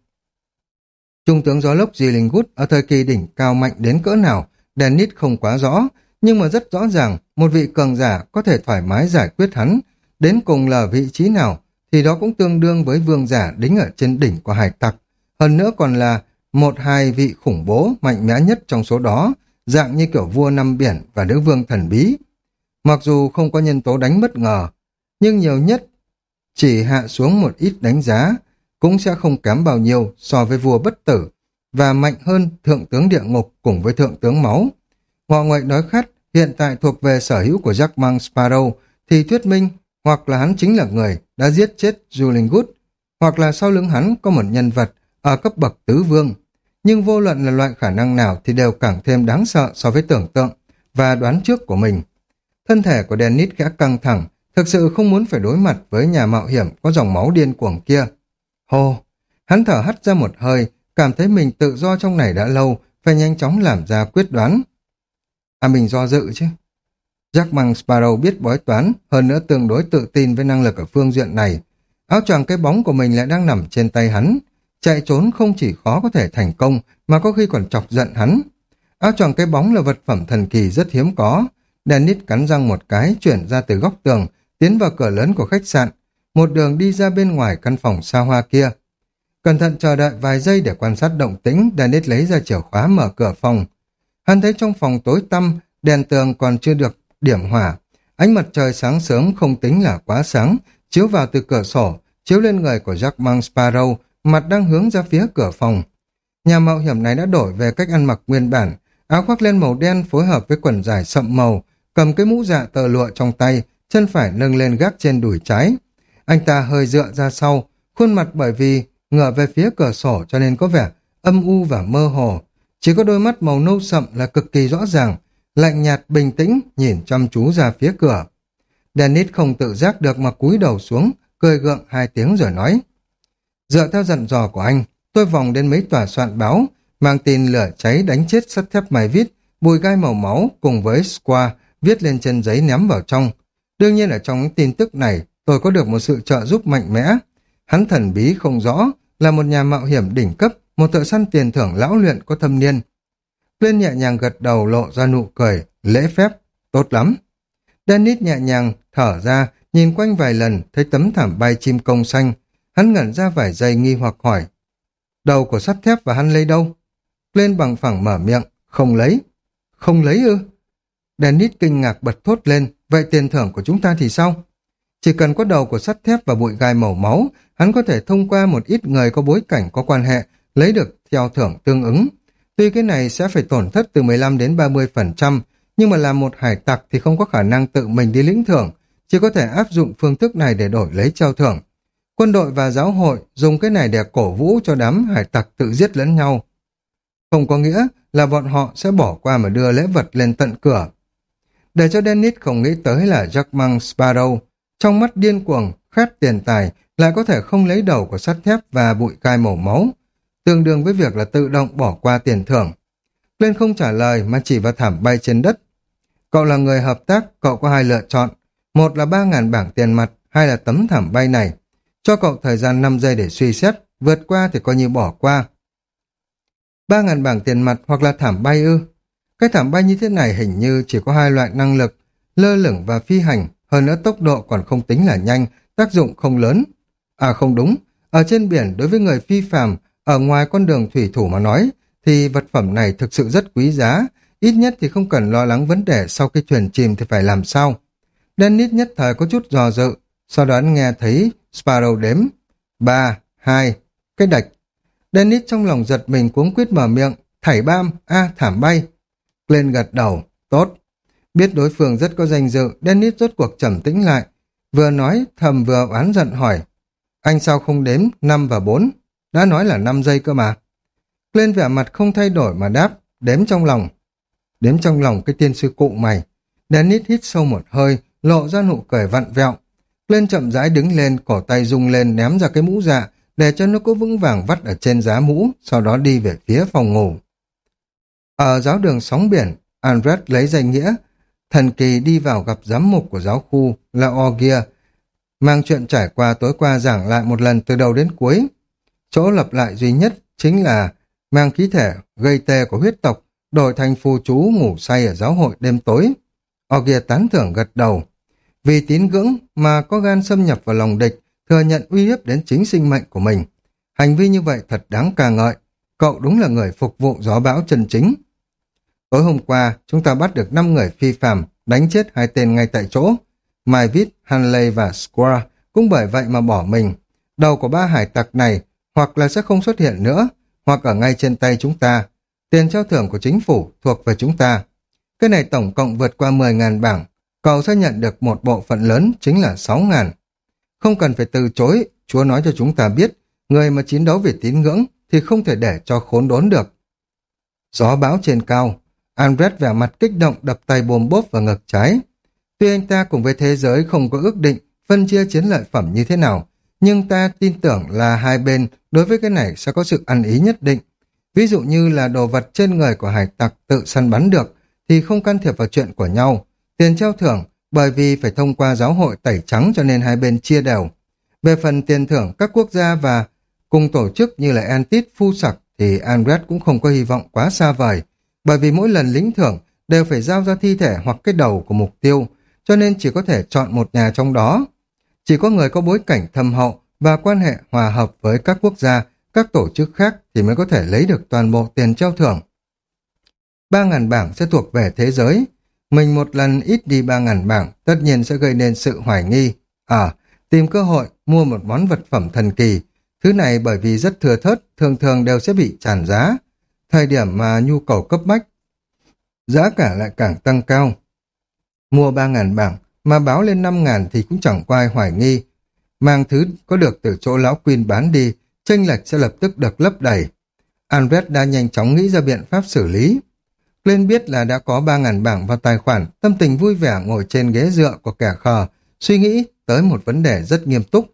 Trung tướng gió lốc Di Linh Gút ở thời kỳ đỉnh cao mạnh đến cỡ nào, Dennis không quá rõ, nhưng mà rất rõ ràng một vị cường giả có thể thoải mái giải quyết hắn, đến cùng là vị trí nào, thì đó cũng tương đương với vương giả đính ở trên đỉnh của hải tặc. Hơn nữa còn là một hai vị khủng bố mạnh mẽ nhất trong số đó, dạng như kiểu vua năm biển và nữ vương thần bí. Mặc dù không có nhân tố đánh bất ngờ, nhưng nhiều nhất chỉ hạ xuống một ít đánh giá, cũng sẽ không kém bao nhiêu so với vua bất tử, và mạnh hơn thượng tướng địa ngục cùng với thượng tướng máu. Ngọ ngoại nói khát hiện tại thuộc về sở hữu của Jackman Sparrow, thì thuyết minh hoặc là hắn chính là người đã giết chết Julian Good, hoặc là sau lưng hắn có một nhân vật ở cấp bậc tứ vương. Nhưng vô luận là loại khả năng nào thì đều càng thêm đáng sợ so với tưởng tượng và đoán trước của mình. Thân thể của Dennis khẽ căng thẳng, thực sự không muốn phải đối mặt với nhà mạo hiểm có dòng máu điên cuồng kia. Hồ, hắn thở hắt ra một hơi, cảm thấy mình tự do trong này đã lâu, phải nhanh chóng làm ra quyết đoán. À mình do dự chứ. Jack Mang Sparrow biết bói toán, hơn nữa tương đối tự tin với năng lực ở phương diện này. Áo choàng cái bóng của mình lại đang nằm trên tay hắn. Chạy trốn không chỉ khó có thể thành công, mà có khi còn chọc giận hắn. Áo choàng cái bóng là vật phẩm thần kỳ rất hiếm có. Dennis cắn răng một cái, chuyển ra từ góc tường, tiến vào cửa lớn của khách sạn, một đường đi ra bên ngoài căn phòng xa hoa kia. Cẩn thận chờ đợi vài giây để quan sát động tĩnh, Dennis lấy ra chìa khóa mở cửa phòng. Hắn thấy trong phòng tối tăm, đèn tường còn chưa được điểm hỏa. Ánh mặt trời sáng sớm không tính là quá sáng, chiếu vào từ cửa sổ, chiếu lên người của Jack mang Sparrow, mặt đang hướng ra phía cửa phòng. Nhà mạo hiểm này đã đổi về cách ăn mặc nguyên bản, áo khoác lên màu đen phối hợp với quần dài sậm màu, cầm cái mũ dạ tờ lụa trong tay, chân phải nâng lên gác trên đùi trái. Anh ta hơi dựa ra sau, khuôn mặt bởi vì ngửa về phía cửa sổ cho nên có vẻ âm u và mơ hồ. Chỉ có đôi mắt màu nâu sậm là cực kỳ rõ ràng, lạnh nhạt bình tĩnh nhìn chăm chú ra phía cửa. Dennis không tự giác được mà cúi đầu xuống, cười gượng hai tiếng rồi nói. Dựa theo dặn dò của anh, tôi vòng đến mấy tòa soạn báo, mang tin lửa cháy đánh chết sắt thép mài vít, bùi gai màu máu cùng với square viết lên trên giấy ném vào trong. Đương nhiên ở trong những tin tức này, tôi có được một sự trợ giúp mạnh mẽ. Hắn thần bí không rõ, là một nhà mạo hiểm đỉnh cấp, một thợ săn tiền thưởng lão luyện có thâm niên. Lên nhẹ nhàng gật đầu lộ ra nụ cười, lễ phép, tốt lắm. Dennis nhẹ nhàng thở ra, nhìn quanh vài lần, thấy tấm thảm bay chim công xanh. Hắn ngẩn ra vài giây nghi hoặc hỏi. Đầu của sắt thép và hắn lấy đâu? Lên bằng phẳng mở miệng, không lấy. Không lấy ư? Dennis kinh ngạc bật thốt lên, vậy tiền thưởng của chúng ta thì sao? Chỉ cần có đầu của sắt thép và bụi gai màu máu, hắn có thể thông qua một ít người có bối cảnh có quan hệ, lấy được theo thưởng tương ứng. Tuy cái này sẽ phải tổn thất từ 15 đến 30 phần trăm, nhưng mà làm một hải tặc thì không có khả năng tự mình đi lĩnh thưởng, chỉ có thể áp dụng phương thức này để đổi lấy treo thưởng. Quân đội và giáo hội dùng cái này để cổ vũ cho đám hải tặc tự giết lẫn nhau. Không có nghĩa là bọn họ sẽ bỏ qua mà đưa lễ vật lên tận cửa. Để cho Dennis không nghĩ tới là Jackman Sparrow, trong mắt điên cuồng, khát tiền tài, lại có thể không lấy đầu của sắt thép và bụi cai màu máu, tương đương với việc là tự động bỏ qua tiền thưởng. Lên không trả lời mà chỉ vào thảm bay trên đất. Cậu là người hợp tác, cậu có hai lựa chọn. Một là 3.000 bảng tiền mặt, hai là tấm thảm bay này. Cho cậu thời gian 5 giây để suy xét, vượt qua thì coi như bỏ qua. 3.000 bảng tiền mặt hoặc là thảm bay ư. Cái thảm bay như thế này hình như chỉ có hai loại năng lực, lơ lửng và phi hành, hơn nữa tốc độ còn không tính là nhanh, tác dụng không lớn. À không đúng, ở trên biển đối với người phi phàm, ở ngoài con đường thủy thủ mà nói, thì vật phẩm này thực sự rất quý giá, ít nhất thì không cần lo lắng vấn đề sau khi thuyền chìm thì phải làm sao. Dennis nhất thời có chút dò dự, sau đó nghe thấy Sparrow đếm. Ba, hai, cái đạch. Dennis trong lòng giật mình cuống quýt mở miệng, thảy bam, a thảm bay. Lên gật đầu, tốt. Biết đối phương rất có danh dự, Dennis rốt cuộc trầm tĩnh lại. Vừa nói, thầm vừa oán giận hỏi. Anh sao không đếm 5 và 4? Đã nói là 5 giây cơ mà. Lên vẻ mặt không thay đổi mà đáp, đếm trong lòng. Đếm trong lòng cái tiên sư cụ mày. Dennis hít sâu một hơi, lộ ra nụ cười vặn vẹo. Lên chậm rãi đứng lên, cổ tay rung lên ném ra cái mũ dạ, để cho nó có vững vàng vắt ở trên giá mũ, sau đó đi về phía phòng ngủ. Ở giáo đường sóng biển, Andret lấy danh nghĩa, thần kỳ đi vào gặp giám mục của giáo khu là Ogia, mang chuyện trải qua tối qua giảng lại một lần từ đầu đến cuối. Chỗ lặp lại duy nhất chính là mang khí thể gây tê của huyết tộc đổi thành phù chú ngủ say ở giáo hội đêm tối. Ogia tán thưởng gật đầu. Vì tín ngưỡng mà có gan xâm nhập vào lòng địch, thừa nhận uy hiếp đến chính sinh mệnh của mình. Hành vi như vậy thật đáng ca ngợi. Cậu đúng là người phục vụ gió bão chân chính. Tối hôm qua, chúng ta bắt được 5 người phi phạm, đánh chết hai tên ngay tại chỗ. Mai Vít, Hanley và Square cũng bởi vậy mà bỏ mình. Đầu của ba hải tặc này hoặc là sẽ không xuất hiện nữa, hoặc ở ngay trên tay chúng ta. Tiền trao thưởng của chính phủ thuộc về chúng ta. Cái này tổng cộng vượt qua 10.000 bảng, cậu sẽ nhận được một bộ phận lớn chính là 6.000. Không cần phải từ chối, Chúa nói cho chúng ta biết, người mà chiến đấu vì tín ngưỡng thì không thể để cho khốn đốn được. Gió bão trên cao, Albert vẻ mặt kích động đập tay bồm bốp vào ngực trái. Tuy anh ta cùng với thế giới không có ước định phân chia chiến lợi phẩm như thế nào, nhưng ta tin tưởng là hai bên đối với cái này sẽ có sự ăn ý nhất định. Ví dụ như là đồ vật trên người của hải tặc tự săn bắn được thì không can thiệp vào chuyện của nhau. Tiền treo thưởng bởi vì phải thông qua giáo hội tẩy trắng cho nên hai bên chia đều. Về phần tiền thưởng các quốc gia và cùng tổ chức như là Antit, Phu Sặc thì Andret cũng không có hy vọng quá xa vời bởi vì mỗi lần lính thưởng đều phải giao ra thi thể hoặc cái đầu của mục tiêu, cho nên chỉ có thể chọn một nhà trong đó. Chỉ có người có bối cảnh thâm hậu và quan hệ hòa hợp với các quốc gia, các tổ chức khác thì mới có thể lấy được toàn bộ tiền treo thưởng. Ba ngàn bảng sẽ thuộc về thế giới. Mình một lần ít đi ba ngàn bảng tất nhiên sẽ gây nên sự hoài nghi. À, tìm cơ hội mua một món vật phẩm thần kỳ. Thứ này bởi vì rất thừa thớt, thường thường đều sẽ bị tràn giá thời điểm mà nhu cầu cấp bách. Giá cả lại càng tăng cao. Mua 3.000 bảng, mà báo lên 5.000 thì cũng chẳng có ai hoài nghi. Mang thứ có được từ chỗ lão Quyên bán đi, chênh lệch sẽ lập tức được lấp đầy. Alves đã nhanh chóng nghĩ ra biện pháp xử lý. Lên biết là đã có 3.000 bảng vào tài khoản, tâm tình vui vẻ ngồi trên ghế dựa của kẻ khờ, suy nghĩ tới một vấn đề rất nghiêm túc.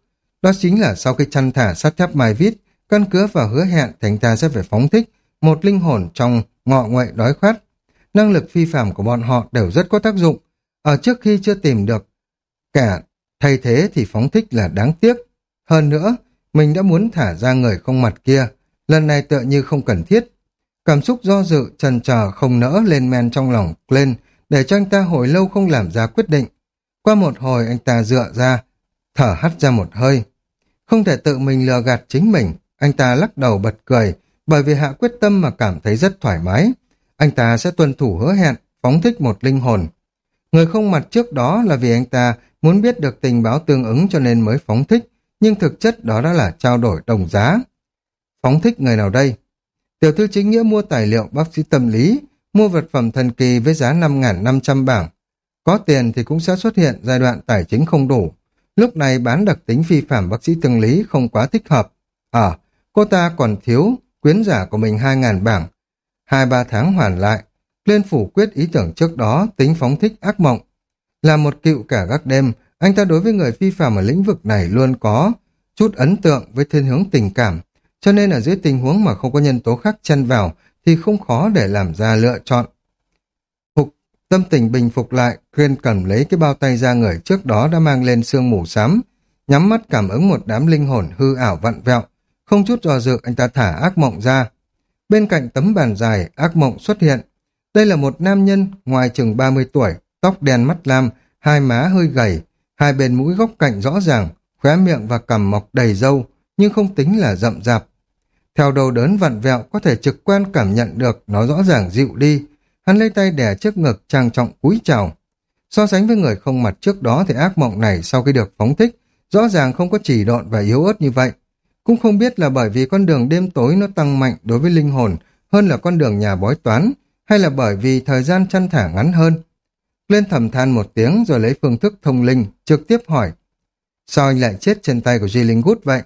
Đó chính là sau khi chăn thả sát thép mai vít, căn cứ và hứa hẹn thành ta sẽ phải phóng thích một linh hồn trong ngọ nguậy đói khát. Năng lực phi phạm của bọn họ đều rất có tác dụng. Ở trước khi chưa tìm được cả thay thế thì phóng thích là đáng tiếc. Hơn nữa, mình đã muốn thả ra người không mặt kia, lần này tựa như không cần thiết. Cảm xúc do dự, trần trờ không nỡ lên men trong lòng lên, để cho anh ta hồi lâu không làm ra quyết định. Qua một hồi anh ta dựa ra, thở hắt ra một hơi. Không thể tự mình lừa gạt chính mình, anh ta lắc đầu bật cười, bởi vì hạ quyết tâm mà cảm thấy rất thoải mái. Anh ta sẽ tuân thủ hứa hẹn, phóng thích một linh hồn. Người không mặt trước đó là vì anh ta muốn biết được tình báo tương ứng cho nên mới phóng thích, nhưng thực chất đó đã là trao đổi đồng giá. Phóng thích người nào đây? Tiểu thư chính nghĩa mua tài liệu bác sĩ tâm lý, mua vật phẩm thần kỳ với giá 5.500 bảng. Có tiền thì cũng sẽ xuất hiện giai đoạn tài chính không đủ. Lúc này bán đặc tính phi phạm bác sĩ tâm lý không quá thích hợp. À, cô ta còn thiếu quyến giả của mình 2.000 bảng. Hai ba tháng hoàn lại, lên phủ quyết ý tưởng trước đó tính phóng thích ác mộng. Là một cựu cả gác đêm, anh ta đối với người phi phạm ở lĩnh vực này luôn có chút ấn tượng với thiên hướng tình cảm, cho nên ở dưới tình huống mà không có nhân tố khác chân vào thì không khó để làm ra lựa chọn. Hục, tâm tình bình phục lại, Green cầm lấy cái bao tay ra người trước đó đã mang lên sương mù xám, nhắm mắt cảm ứng một đám linh hồn hư ảo vặn vẹo, không chút do dự anh ta thả ác mộng ra. Bên cạnh tấm bàn dài, ác mộng xuất hiện. Đây là một nam nhân ngoài chừng 30 tuổi, tóc đen mắt lam, hai má hơi gầy, hai bên mũi góc cạnh rõ ràng, khóe miệng và cằm mọc đầy râu, nhưng không tính là rậm rạp. Theo đầu đớn vặn vẹo có thể trực quan cảm nhận được nó rõ ràng dịu đi. Hắn lấy tay đè trước ngực trang trọng cúi chào. So sánh với người không mặt trước đó thì ác mộng này sau khi được phóng thích, rõ ràng không có chỉ độn và yếu ớt như vậy. Cũng không biết là bởi vì con đường đêm tối nó tăng mạnh đối với linh hồn hơn là con đường nhà bói toán, hay là bởi vì thời gian chăn thả ngắn hơn. Lên thầm than một tiếng rồi lấy phương thức thông linh, trực tiếp hỏi. Sao anh lại chết trên tay của Di Linh Gút vậy?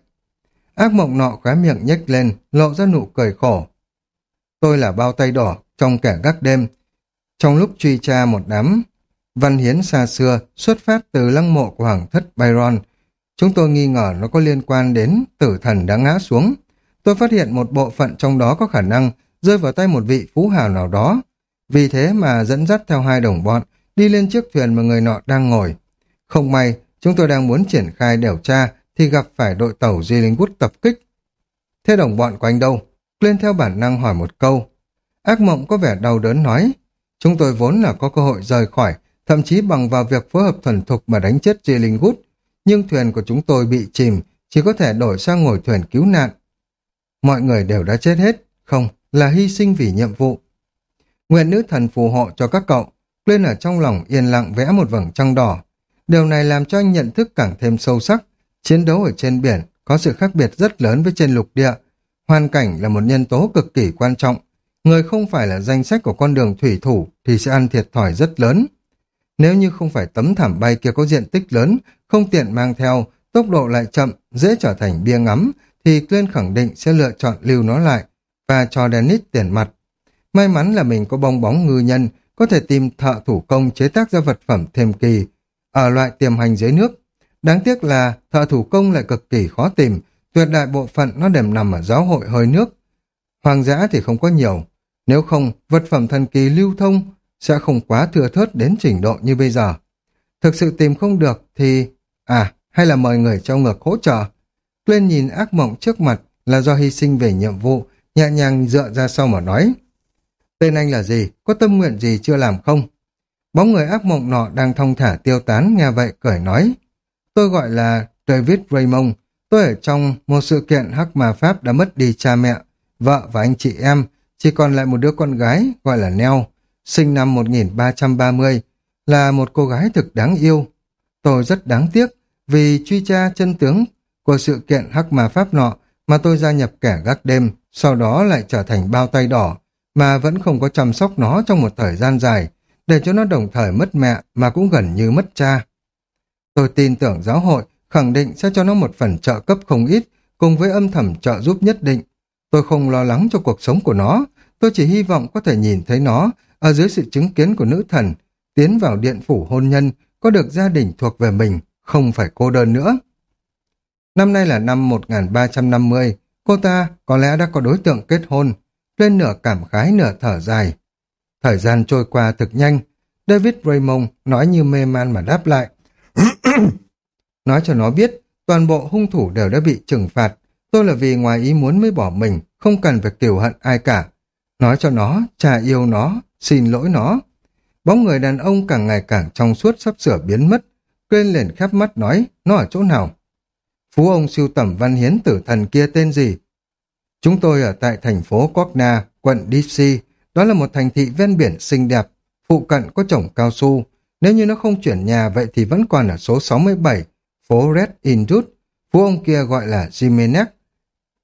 Ác mộng nọ khóe miệng nhếch lên, lộ ra nụ cười khổ. Tôi là bao tay đỏ, trong kẻ gác đêm. Trong lúc truy tra một đám văn hiến xa xưa xuất phát từ lăng mộ của hoàng thất Byron, chúng tôi nghi ngờ nó có liên quan đến tử thần đã ngã xuống. Tôi phát hiện một bộ phận trong đó có khả năng rơi vào tay một vị phú hào nào đó. Vì thế mà dẫn dắt theo hai đồng bọn đi lên chiếc thuyền mà người nọ đang ngồi. Không may, chúng tôi đang muốn triển khai điều tra thì gặp phải đội tàu Di Linh Wood tập kích. Thế đồng bọn của anh đâu? Lên theo bản năng hỏi một câu. Ác mộng có vẻ đau đớn nói, chúng tôi vốn là có cơ hội rời khỏi, thậm chí bằng vào việc phối hợp thuần thục mà đánh chết Di Linh Wood, nhưng thuyền của chúng tôi bị chìm, chỉ có thể đổi sang ngồi thuyền cứu nạn. Mọi người đều đã chết hết, không, là hy sinh vì nhiệm vụ. Nguyện nữ thần phù hộ cho các cậu, lên ở trong lòng yên lặng vẽ một vầng trăng đỏ. Điều này làm cho anh nhận thức càng thêm sâu sắc. Chiến đấu ở trên biển có sự khác biệt rất lớn với trên lục địa. Hoàn cảnh là một nhân tố cực kỳ quan trọng. Người không phải là danh sách của con đường thủy thủ thì sẽ ăn thiệt thòi rất lớn. Nếu như không phải tấm thảm bay kia có diện tích lớn, không tiện mang theo, tốc độ lại chậm, dễ trở thành bia ngắm, thì Glenn khẳng định sẽ lựa chọn lưu nó lại và cho Dennis tiền mặt. May mắn là mình có bong bóng ngư nhân, có thể tìm thợ thủ công chế tác ra vật phẩm thêm kỳ, ở loại tiềm hành dưới nước. Đáng tiếc là thợ thủ công lại cực kỳ khó tìm, tuyệt đại bộ phận nó đều nằm ở giáo hội hơi nước. Hoàng giã thì không có nhiều, nếu không vật phẩm thần kỳ lưu thông sẽ không quá thừa thớt đến trình độ như bây giờ. Thực sự tìm không được thì... À, hay là mời người trong ngược hỗ trợ. Lên nhìn ác mộng trước mặt là do hy sinh về nhiệm vụ, nhẹ nhàng dựa ra sau mà nói. Tên anh là gì? Có tâm nguyện gì chưa làm không? Bóng người ác mộng nọ đang thong thả tiêu tán, nghe vậy cười nói. Tôi gọi là David Raymond. Tôi ở trong một sự kiện hắc ma Pháp đã mất đi cha mẹ, vợ và anh chị em, chỉ còn lại một đứa con gái gọi là Neo, sinh năm 1330, là một cô gái thực đáng yêu. Tôi rất đáng tiếc vì truy tra chân tướng của sự kiện hắc ma Pháp nọ mà tôi gia nhập kẻ gác đêm, sau đó lại trở thành bao tay đỏ, mà vẫn không có chăm sóc nó trong một thời gian dài, để cho nó đồng thời mất mẹ mà cũng gần như mất cha. Tôi tin tưởng giáo hội khẳng định sẽ cho nó một phần trợ cấp không ít, cùng với âm thầm trợ giúp nhất định. Tôi không lo lắng cho cuộc sống của nó, tôi chỉ hy vọng có thể nhìn thấy nó ở dưới sự chứng kiến của nữ thần, tiến vào điện phủ hôn nhân, có được gia đình thuộc về mình, không phải cô đơn nữa. Năm nay là năm 1350, cô ta có lẽ đã có đối tượng kết hôn, lên nửa cảm khái nửa thở dài. Thời gian trôi qua thực nhanh, David Raymond nói như mê man mà đáp lại. (coughs) nói cho nó biết, toàn bộ hung thủ đều đã bị trừng phạt. Tôi là vì ngoài ý muốn mới bỏ mình, không cần phải kiều hận ai cả. Nói cho nó, cha yêu nó, xin lỗi nó. Bóng người đàn ông càng ngày càng trong suốt sắp sửa biến mất. Quên liền khép mắt nói, nó ở chỗ nào? Phú ông siêu tầm văn hiến tử thần kia tên gì? Chúng tôi ở tại thành phố Corna, quận DC. Đó là một thành thị ven biển xinh đẹp, phụ cận có trồng cao su. Nếu như nó không chuyển nhà vậy thì vẫn còn ở số 67, phố Red Indus. Phú ông kia gọi là Jimenez.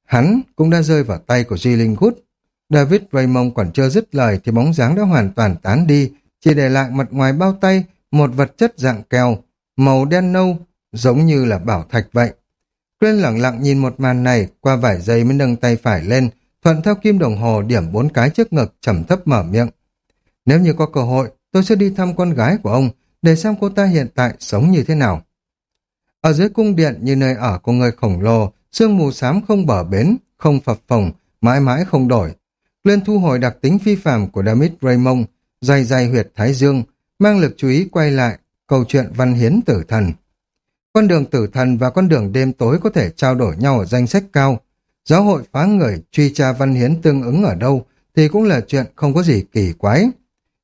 Hắn cũng đã rơi vào tay của Jilin Good. David Raymond còn chưa dứt lời thì bóng dáng đã hoàn toàn tán đi, chỉ để lại mặt ngoài bao tay một vật chất dạng keo, màu đen nâu, giống như là bảo thạch vậy. Glenn lặng lặng nhìn một màn này, qua vài giây mới nâng tay phải lên, thuận theo kim đồng hồ điểm bốn cái trước ngực, trầm thấp mở miệng. Nếu như có cơ hội, tôi sẽ đi thăm con gái của ông, để xem cô ta hiện tại sống như thế nào. Ở dưới cung điện như nơi ở của người khổng lồ, sương mù xám không bờ bến, không phập phồng, mãi mãi không đổi lên thu hồi đặc tính phi phạm của Damit Raymond, dày dày huyệt thái dương, mang lực chú ý quay lại câu chuyện văn hiến tử thần. Con đường tử thần và con đường đêm tối có thể trao đổi nhau ở danh sách cao. Giáo hội phá người truy tra văn hiến tương ứng ở đâu thì cũng là chuyện không có gì kỳ quái.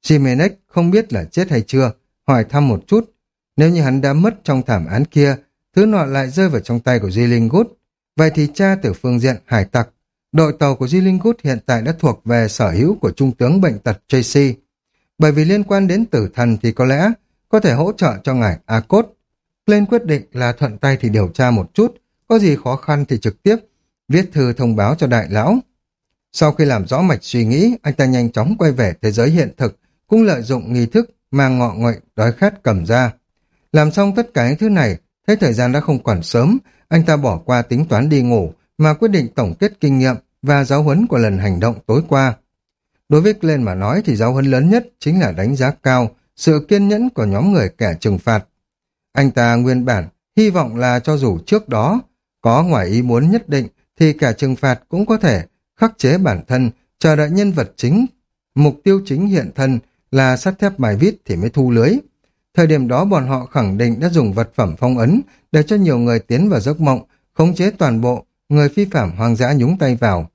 Jimenez không biết là chết hay chưa, hỏi thăm một chút. Nếu như hắn đã mất trong thảm án kia, thứ nọ lại rơi vào trong tay của Jilin Good. Vậy thì cha từ phương diện hải tặc, đội tàu của Jilin hiện tại đã thuộc về sở hữu của trung tướng bệnh tật Tracy. Bởi vì liên quan đến tử thần thì có lẽ có thể hỗ trợ cho ngài A-Cốt lên quyết định là thuận tay thì điều tra một chút, có gì khó khăn thì trực tiếp viết thư thông báo cho đại lão. Sau khi làm rõ mạch suy nghĩ, anh ta nhanh chóng quay về thế giới hiện thực, cũng lợi dụng nghi thức mang ngọ nguậy, đói khát cầm ra. Làm xong tất cả những thứ này, thấy thời gian đã không còn sớm, anh ta bỏ qua tính toán đi ngủ, mà quyết định tổng kết kinh nghiệm và giáo huấn của lần hành động tối qua. Đối với Glenn mà nói thì giáo huấn lớn nhất chính là đánh giá cao sự kiên nhẫn của nhóm người kẻ trừng phạt. Anh ta nguyên bản hy vọng là cho dù trước đó có ngoài ý muốn nhất định thì kẻ trừng phạt cũng có thể khắc chế bản thân, chờ đợi nhân vật chính. Mục tiêu chính hiện thân là sắt thép bài vít thì mới thu lưới. Thời điểm đó bọn họ khẳng định đã dùng vật phẩm phong ấn để cho nhiều người tiến vào giấc mộng, khống chế toàn bộ, người phi phạm hoang dã nhúng tay vào.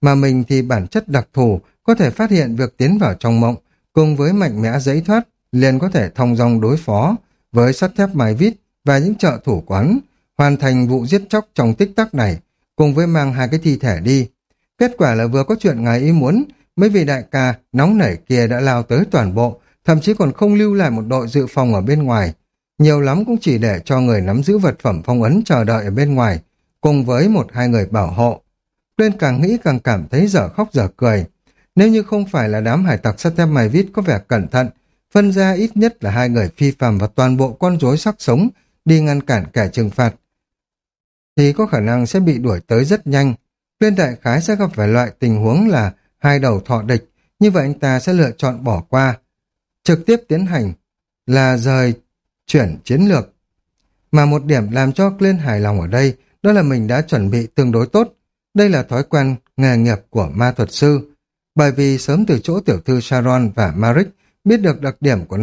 Mà mình thì bản chất đặc thù có thể phát hiện việc tiến vào trong mộng, cùng với mạnh mẽ giấy thoát, liền có thể thông dong đối phó với sắt thép mài vít và những trợ thủ quán, hoàn thành vụ giết chóc trong tích tắc này, cùng với mang hai cái thi thể đi. Kết quả là vừa có chuyện ngài ý muốn, mấy vị đại ca nóng nảy kia đã lao tới toàn bộ, thậm chí còn không lưu lại một đội dự phòng ở bên ngoài. Nhiều lắm cũng chỉ để cho người nắm giữ vật phẩm phong ấn chờ đợi ở bên ngoài, cùng với một hai người bảo hộ. Lên càng nghĩ càng cảm thấy dở khóc dở cười. Nếu như không phải là đám hải tặc Satem thép mài vít có vẻ cẩn thận, phân ra ít nhất là hai người phi phàm và toàn bộ con rối sắc sống đi ngăn cản kẻ trừng phạt, thì có khả năng sẽ bị đuổi tới rất nhanh. Viên đại khái sẽ gặp phải loại tình huống là hai đầu thọ địch, như vậy anh ta sẽ lựa chọn bỏ qua, trực tiếp tiến hành là rời chuyển chiến lược. Mà một điểm làm cho Glenn hài lòng ở đây đó là mình đã chuẩn bị tương đối tốt. Đây là thói quen nghề nghiệp của ma thuật sư. Bởi vì sớm từ chỗ tiểu thư Sharon và Marik biết được đặc điểm của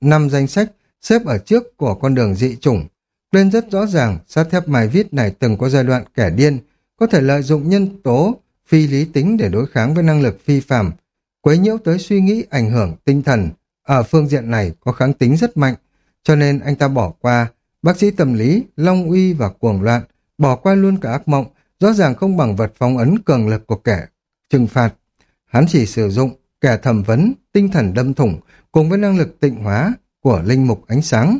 năm danh sách xếp ở trước của con đường dị chủng. Lên rất rõ ràng, sát thép mài vít này từng có giai đoạn kẻ điên, có thể lợi dụng nhân tố phi lý tính để đối kháng với năng lực phi phàm, quấy nhiễu tới suy nghĩ ảnh hưởng tinh thần. Ở phương diện này có kháng tính rất mạnh, cho nên anh ta bỏ qua bác sĩ tâm lý, long uy và cuồng loạn, bỏ qua luôn cả ác mộng, rõ ràng không bằng vật phong ấn cường lực của kẻ trừng phạt. Hắn chỉ sử dụng kẻ thẩm vấn, tinh thần đâm thủng cùng với năng lực tịnh hóa của linh mục ánh sáng.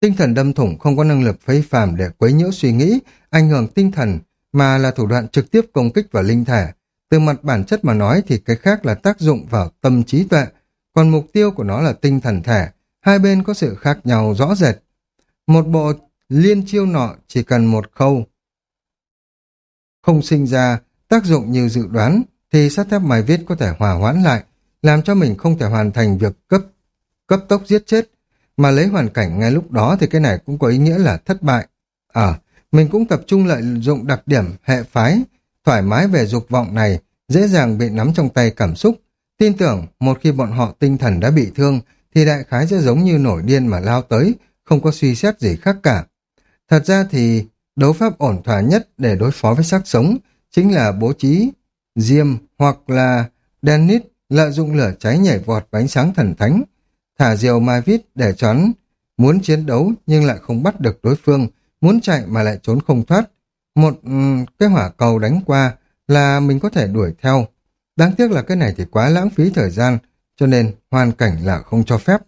Tinh thần đâm thủng không có năng lực phây phàm để quấy nhiễu suy nghĩ, ảnh hưởng tinh thần, mà là thủ đoạn trực tiếp công kích vào linh thể. Từ mặt bản chất mà nói thì cái khác là tác dụng vào tâm trí tuệ, còn mục tiêu của nó là tinh thần thể. Hai bên có sự khác nhau rõ rệt. Một bộ liên chiêu nọ chỉ cần một khâu. Không sinh ra tác dụng như dự đoán thì sắt thép mài viết có thể hòa hoãn lại, làm cho mình không thể hoàn thành việc cấp cấp tốc giết chết. Mà lấy hoàn cảnh ngay lúc đó thì cái này cũng có ý nghĩa là thất bại. À, mình cũng tập trung lợi dụng đặc điểm hệ phái, thoải mái về dục vọng này, dễ dàng bị nắm trong tay cảm xúc. Tin tưởng một khi bọn họ tinh thần đã bị thương thì đại khái sẽ giống như nổi điên mà lao tới, không có suy xét gì khác cả. Thật ra thì đấu pháp ổn thỏa nhất để đối phó với xác sống chính là bố trí diêm hoặc là Dennis lợi dụng lửa cháy nhảy vọt và ánh sáng thần thánh, thả diều mai vít để choán muốn chiến đấu nhưng lại không bắt được đối phương, muốn chạy mà lại trốn không thoát. Một um, cái hỏa cầu đánh qua là mình có thể đuổi theo. Đáng tiếc là cái này thì quá lãng phí thời gian, cho nên hoàn cảnh là không cho phép.